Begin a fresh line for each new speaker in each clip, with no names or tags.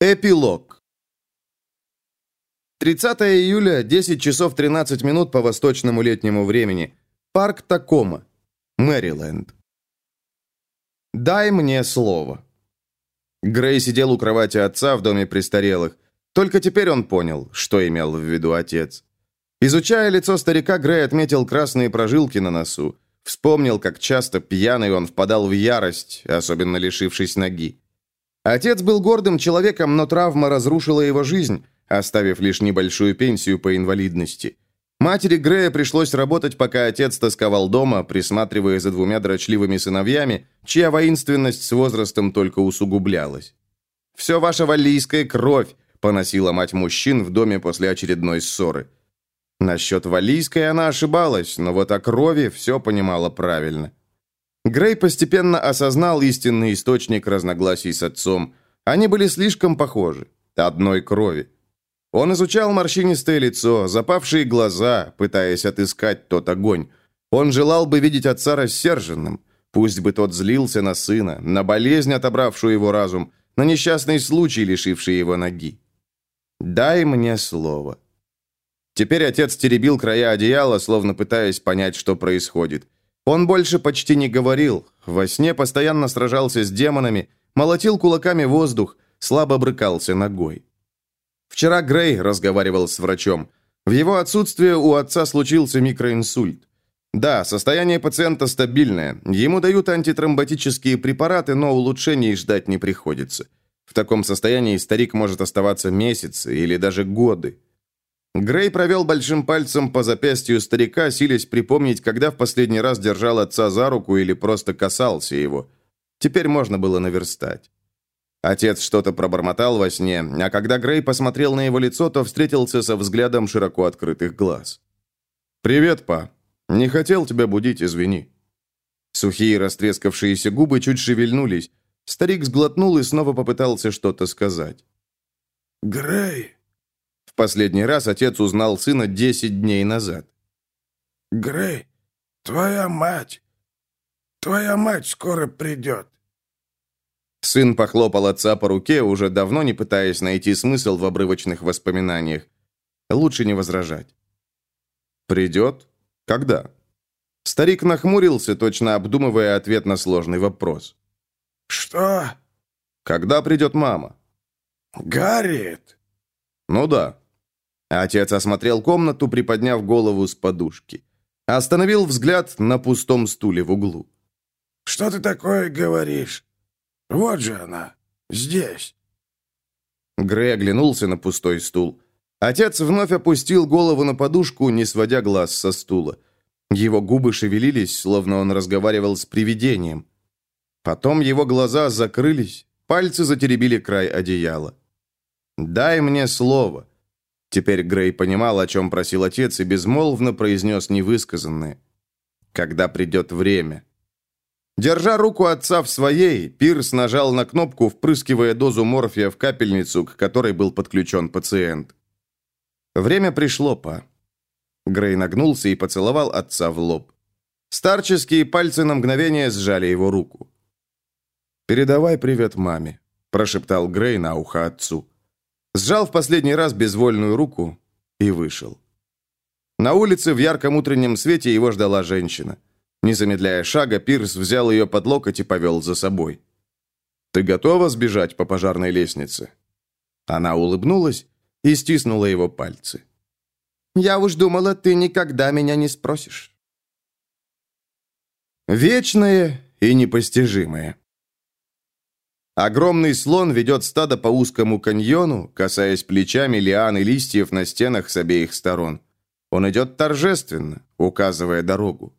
Эпилог. 30 июля, 10 часов 13 минут по восточному летнему времени. Парк Такома, Мэриленд. «Дай мне слово». Грей сидел у кровати отца в доме престарелых. Только теперь он понял, что имел в виду отец. Изучая лицо старика, Грей отметил красные прожилки на носу. Вспомнил, как часто пьяный он впадал в ярость, особенно лишившись ноги. Отец был гордым человеком, но травма разрушила его жизнь, оставив лишь небольшую пенсию по инвалидности. Матери Грея пришлось работать, пока отец тосковал дома, присматривая за двумя дрочливыми сыновьями, чья воинственность с возрастом только усугублялась. «Все ваша валлийская кровь», — поносила мать мужчин в доме после очередной ссоры. Насчет валлийской она ошибалась, но вот о крови все понимала правильно. Грей постепенно осознал истинный источник разногласий с отцом. Они были слишком похожи. Одной крови. Он изучал морщинистое лицо, запавшие глаза, пытаясь отыскать тот огонь. Он желал бы видеть отца рассерженным. Пусть бы тот злился на сына, на болезнь, отобравшую его разум, на несчастный случай, лишивший его ноги. «Дай мне слово». Теперь отец теребил края одеяла, словно пытаясь понять, что происходит. Он больше почти не говорил. Во сне постоянно сражался с демонами, молотил кулаками воздух, слабо брыкался ногой. Вчера Грей разговаривал с врачом. В его отсутствие у отца случился микроинсульт. Да, состояние пациента стабильное. Ему дают антитромботические препараты, но улучшений ждать не приходится. В таком состоянии старик может оставаться месяцы или даже годы. Грей провел большим пальцем по запястью старика, силясь припомнить, когда в последний раз держал отца за руку или просто касался его. Теперь можно было наверстать. Отец что-то пробормотал во сне, а когда Грей посмотрел на его лицо, то встретился со взглядом широко открытых глаз. «Привет, па. Не хотел тебя будить, извини». Сухие растрескавшиеся губы чуть шевельнулись. Старик сглотнул и снова попытался что-то сказать.
«Грей!»
Последний раз отец узнал сына 10 дней назад.
«Грей, твоя мать! Твоя мать скоро придет!»
Сын похлопал отца по руке, уже давно не пытаясь найти смысл в обрывочных воспоминаниях. Лучше не возражать. «Придет? Когда?» Старик нахмурился, точно обдумывая ответ на сложный вопрос.
«Что?»
«Когда придет мама?»
«Гарриет?»
«Ну да. Отец осмотрел комнату, приподняв голову с подушки. Остановил взгляд на пустом стуле в углу.
«Что ты такое говоришь? Вот же она, здесь».
Грей оглянулся на пустой стул. Отец вновь опустил голову на подушку, не сводя глаз со стула. Его губы шевелились, словно он разговаривал с привидением. Потом его глаза закрылись, пальцы затеребили край одеяла. «Дай мне слово», Теперь Грей понимал, о чем просил отец, и безмолвно произнес невысказанное. «Когда придет время». Держа руку отца в своей, Пирс нажал на кнопку, впрыскивая дозу морфия в капельницу, к которой был подключен пациент. Время пришло, па. Грей нагнулся и поцеловал отца в лоб. Старческие пальцы на мгновение сжали его руку. «Передавай привет маме», – прошептал Грей на ухо отцу. Сжал в последний раз безвольную руку и вышел. На улице в ярком утреннем свете его ждала женщина. Не замедляя шага, Пирс взял ее под локоть и повел за собой. «Ты готова сбежать по пожарной лестнице?» Она улыбнулась и стиснула его пальцы. «Я уж думала, ты никогда меня не спросишь». Вечное и непостижимое. Огромный слон ведет стадо по узкому каньону, касаясь плечами лиан и листьев на стенах с обеих сторон. Он идет торжественно, указывая дорогу.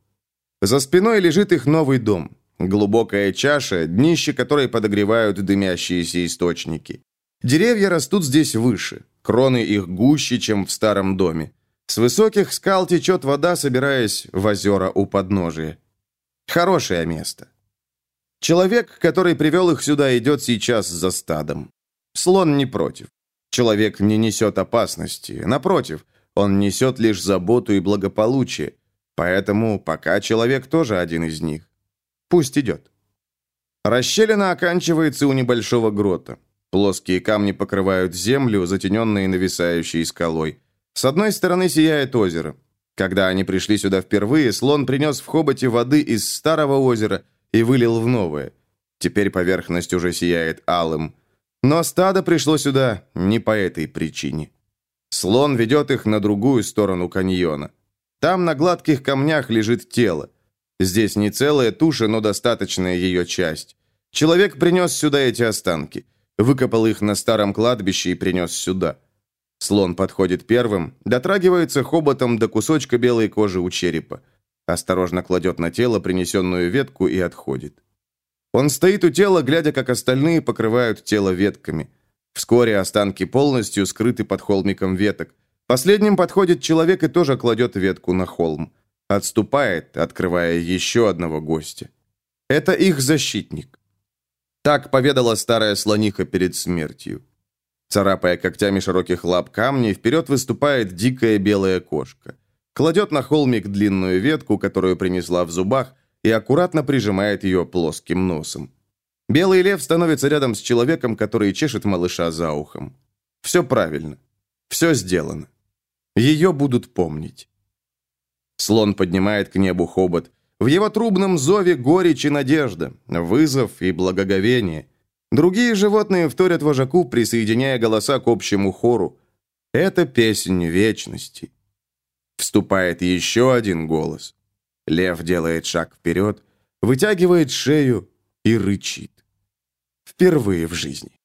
За спиной лежит их новый дом. Глубокая чаша, днище которой подогревают дымящиеся источники. Деревья растут здесь выше, кроны их гуще, чем в старом доме. С высоких скал течет вода, собираясь в озера у подножия. Хорошее место. Человек, который привел их сюда, идет сейчас за стадом. Слон не против. Человек не несет опасности. Напротив, он несет лишь заботу и благополучие. Поэтому пока человек тоже один из них. Пусть идет. Расщелина оканчивается у небольшого грота. Плоские камни покрывают землю, затененные нависающей скалой. С одной стороны сияет озеро. Когда они пришли сюда впервые, слон принес в хоботе воды из старого озера и вылил в новое. Теперь поверхность уже сияет алым. Но стадо пришло сюда не по этой причине. Слон ведет их на другую сторону каньона. Там на гладких камнях лежит тело. Здесь не целая туша, но достаточная ее часть. Человек принес сюда эти останки. Выкопал их на старом кладбище и принес сюда. Слон подходит первым, дотрагивается хоботом до кусочка белой кожи у черепа. Осторожно кладет на тело принесенную ветку и отходит. Он стоит у тела, глядя, как остальные покрывают тело ветками. Вскоре останки полностью скрыты под холмиком веток. Последним подходит человек и тоже кладет ветку на холм. Отступает, открывая еще одного гостя. Это их защитник. Так поведала старая слониха перед смертью. Царапая когтями широких лап камни, вперед выступает дикая белая кошка. Кладет на холмик длинную ветку, которую принесла в зубах, и аккуратно прижимает ее плоским носом. Белый лев становится рядом с человеком, который чешет малыша за ухом. Все правильно. Все сделано. Ее будут помнить. Слон поднимает к небу хобот. В его трубном зове горечь и надежда, вызов и благоговение. Другие животные вторят вожаку, присоединяя голоса к общему хору. Это песнь вечности. Вступает еще один голос. Лев делает шаг вперед, вытягивает шею и рычит. Впервые в жизни.